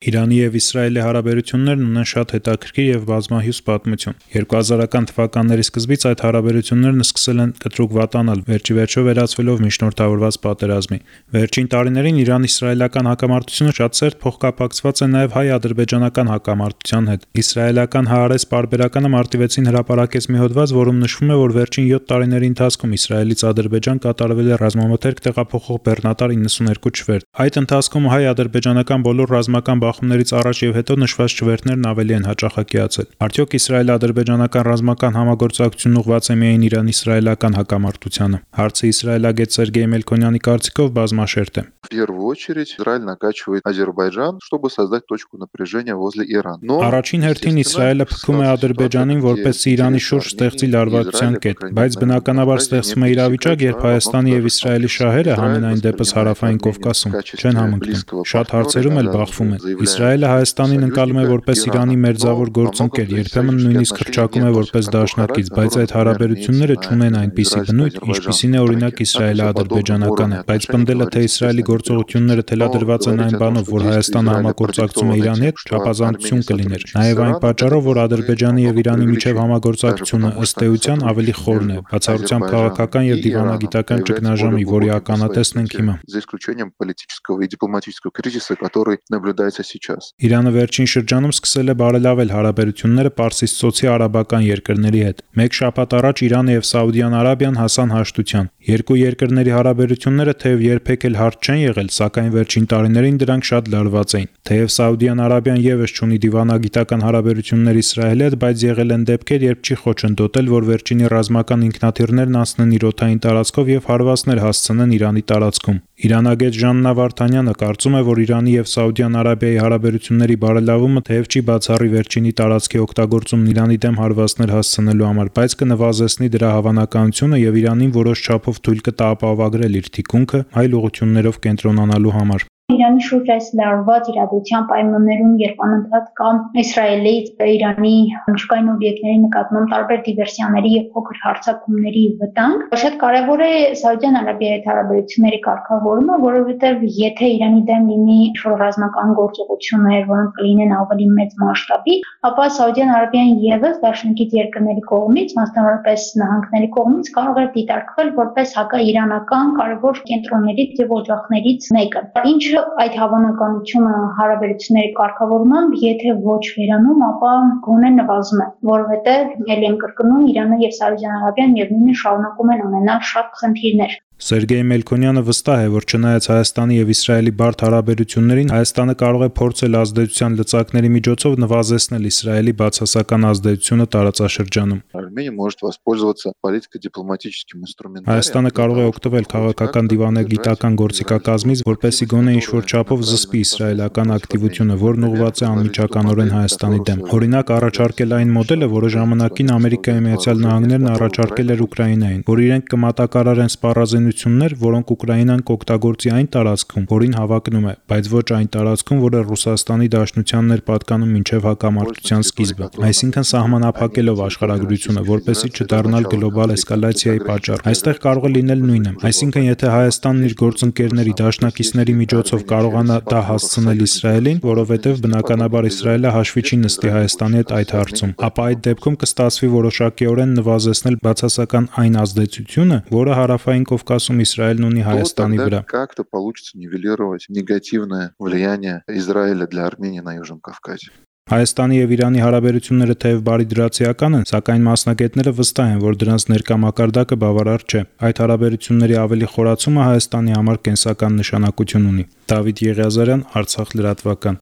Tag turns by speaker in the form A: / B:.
A: Իրանի եւ Իսրայելի հարաբերություններն ունեն շատ հետաքրքիր եւ բազմահյուս պատմություն։ 2000-ական թվականների սկզբից այդ հարաբերություններն սկսել են կտրուկ վատանալ, վերջի վերջո վերածվելով միջնորդավորված պատերազմի։ Վերջին տարիներին Իրան-իսրայելական հակամարտությունը շատ սերտ փոխկապակցված է նաեւ հայ-ադրբեջանական հակամարտության հետ։ Իսրայելական Հաարես պարբերականը մարտի 6-ին հրապարակեց մի հոդված, որում նշվում է, որ վերջին 7 տարիների ընթացքում Իսրայելից Ադրբեջան կատարվել է ռազմամթերք տեղափոխող բեռնատար 92 չվերթ։ Այդ ընթացքում հայ-ադրբեջանական բոլոր ռազմական բախումներից առաջ եւ հետո նշված չվերթներն ավելի են հաճախակիացել։ Արդյոք Իսրայել-ադրբեջանական ռազմական համագործակցությունն ուղղված է միայն Իրան-իսրայելական հակամարտությանը։ Հարցը իսրայելագետ Սերգեյ Մելքոնյանի կարծիքով բազմաշերտ է։
B: В первую очередь Израиль накачивает Ադրբեջան, чтобы создать точку напряжения возле Ирана։ Но
A: Առաջին հերթին Իսրայելը փքում է Ադրբեջանին, որպեսզի Իրանի շուրջ ստեղծի լարվածության կետ, բայց բնականաբար ստեղծվում է իրավիճակ, երբ Հայաստանի եւ Իսրայելի շահերը համենայն դեպս հարավային Կովկասում չեն համընկնում։ Շատ հարցերում էլ բախվում են։ Իսրայելը Հայաստանին ընկալում է որպես Իրանի մերձավոր գործընկեր, երբեմն նույնիսկ հրճակում է որպես դաշնակից, բայց այդ հարաբերությունները չունեն այնպիսի բնույթ, ինչպիսին է օրինակ Իսրայելը-ադրբեջանականը։ Բայց պնդելը, թե Իսրայելի գործողությունները թելադրված են այն բանով, որ Հայաստանը համագործակցում է Իրանի հետ, չափազանցություն կլիներ։ Նաև այն պատճառով, որ Ադրբեջանի եւ Իրանի միջև համագործակցությունը ըստ էության ավելի խորն է, բացառությամբ քաղաքական եւ դիվանագիտական ճգնաժամի, որի ականատեսն ենք հիմա։
B: За исключением политического и дипломатического кризиса, который наблюдается сейчас։
A: Իրանը վերջին շրջանում սկսել է բարելավել հարաբերությունները Պարսից ծոցի արաբական երկրների հետ։ Մեկ շաբաթ առաջ Իրանը եւ Սաուդյան Արաբիան հասան հաշտության։ Երկու երկրների հարաբերությունները թեև երբեք էլ հարթ չեն եղել, սակայն վերջին տարիներին դրանք շատ լարված էին։ Թեև Սաուդյան Արաբիան եւս ունի դիվանագիտական հարաբերություններ Իսրայելի հետ, բայց եղել են դեպքեր, երբ չի խոչընդոտել, որ վերջինի ռազմական ինքնաթիռներն անցնեն իր օթային տարածքով եւ հարվածներ հասցնեն Իրանի տարածքում։ Իրանագետ Ժաննա Վարդանյանը կարծում է, որ Իրանի եւ Սաուդյան Արաբիայի հարաբերությունների բարելավումը թեև չի բացառի վերջինի տարածքի օգտագործումն Իրանի դեմ հարվածներ հասցնելու համար, բայց կնվազեցնի դրա հավանականությունը եւ Իրանին որոշ չափով թույլ կտա ապահովագրել իր թիկունքը այլ ուղություններով կենտրոնանալու համար։
C: Իրանի շուրջ այս լարված իրադրության պայմաններում, երբ անընդհատ կա Իսրայելից Իրանի միջկային օբյեկտների նկատմամբ տարբեր դիվերսիաների եւ փոքր հարձակումների վտանգ, շատ կարեւոր է Սաուդյան Արաբիայի հետ հարաբերությունների կարգավորումը, որովհետեւ եթե Իրանի դեմ լինի ինչ-որ ռազմական գործողություններ, որոնք կլինեն ավելի մեծ մասշտաբի, ապա Սաուդյան Արաբիան եւս դաշնակից երկրների կողմից, մասնավորապես նահանգների կողմից կարող է դիտարկվել որպես հակաիրանական կարևոր կենտրոններից եւ օջախներից մեկը։ Ինչը այդ հավանականությունը հարաբերությունների կարգավորմամբ, եթե ոչ վերանում, ապա գոնե նվազում է, որովհետև ելի եմ կրկնում Իրանը եւ Սաուդյան Արաբիան միևնույնն շարունակում են ունենալ շատ խնդիրներ։
A: Սերգեյ Մելքոնյանը վստահ է, որ չնայած Հայաստանի եւ Իսրայելի բարդ հարաբերություններին, Հայաստանը կարող է փորձել ազդեցության լծակների միջոցով նվազեցնել Իսրայելի բացասական ազդեցությունը տարածաշրջանում։
B: Армения может воспользоваться политико-дипломатическим инструментарием։
A: Հայաստանը կարող է օգտվել քաղաքական դիվանագիտական գործիքակազմից, որպեսզի գոնե ինչ-որ չափով զսպի իսրայելական ակտիվությունը, որն ուղղված է անմիջականորեն Հայաստանի դեմ։ Օրինակ, առաջարկել այն մոդելը, որը ժամանակին Ամերիկայի Միացյալ Նահանգներն առաջարկել էր Ուկրաինային, որ իրենք կմատակարարեն սպառազինություն օգնություններ, որոնք Ուկրաինան կօգտագործի այն տարածքում, որին հավակնում է, բայց ոչ այն տարածքում, որը Ռուսաստանի Դաշնությանն էր պատկանում մինչև հակամարտության սկիզբը։ Այսինքն սահմանափակելով աշխարհագրությունը, որպեսզի չդառնալ գլոբալ էսկալացիայի պատճառ։ Այստեղ կարող է լինել նույնը։ Այսինքն, եթե Հայաստանն իր գործընկերների դաշնակիցների միջոցով կարողանա դա հասցնել Իսրայելին, որովհետև բնականաբար Իսրայելը հաշվի չի նստի Հայաստանի հետ այդ հարցում, ապա այդ դեպքում կստացվի որոշակիորեն նվազեցնել բացասական այն ազդեցությունը, որը հարավային Կովկաս ասում Իսրայելն ունի Հայաստանի վրա։
B: Как-то получится нивелировать негативное влияние Израиля для Армении на Южном Кавказе։
A: Հայաստանի եւ Իրանի հարաբերությունները թեև բարի դրացիական են, սակայն մասնագետները վստահ են, որ դրանց ներկա մակարդակը բավարար չէ։ Այդ հարաբերությունների ավելի խորացումը Հայաստանի համար կենսական նշանակություն ունի։ Դավիթ Եղիազարյան, Արցախ լրատվական։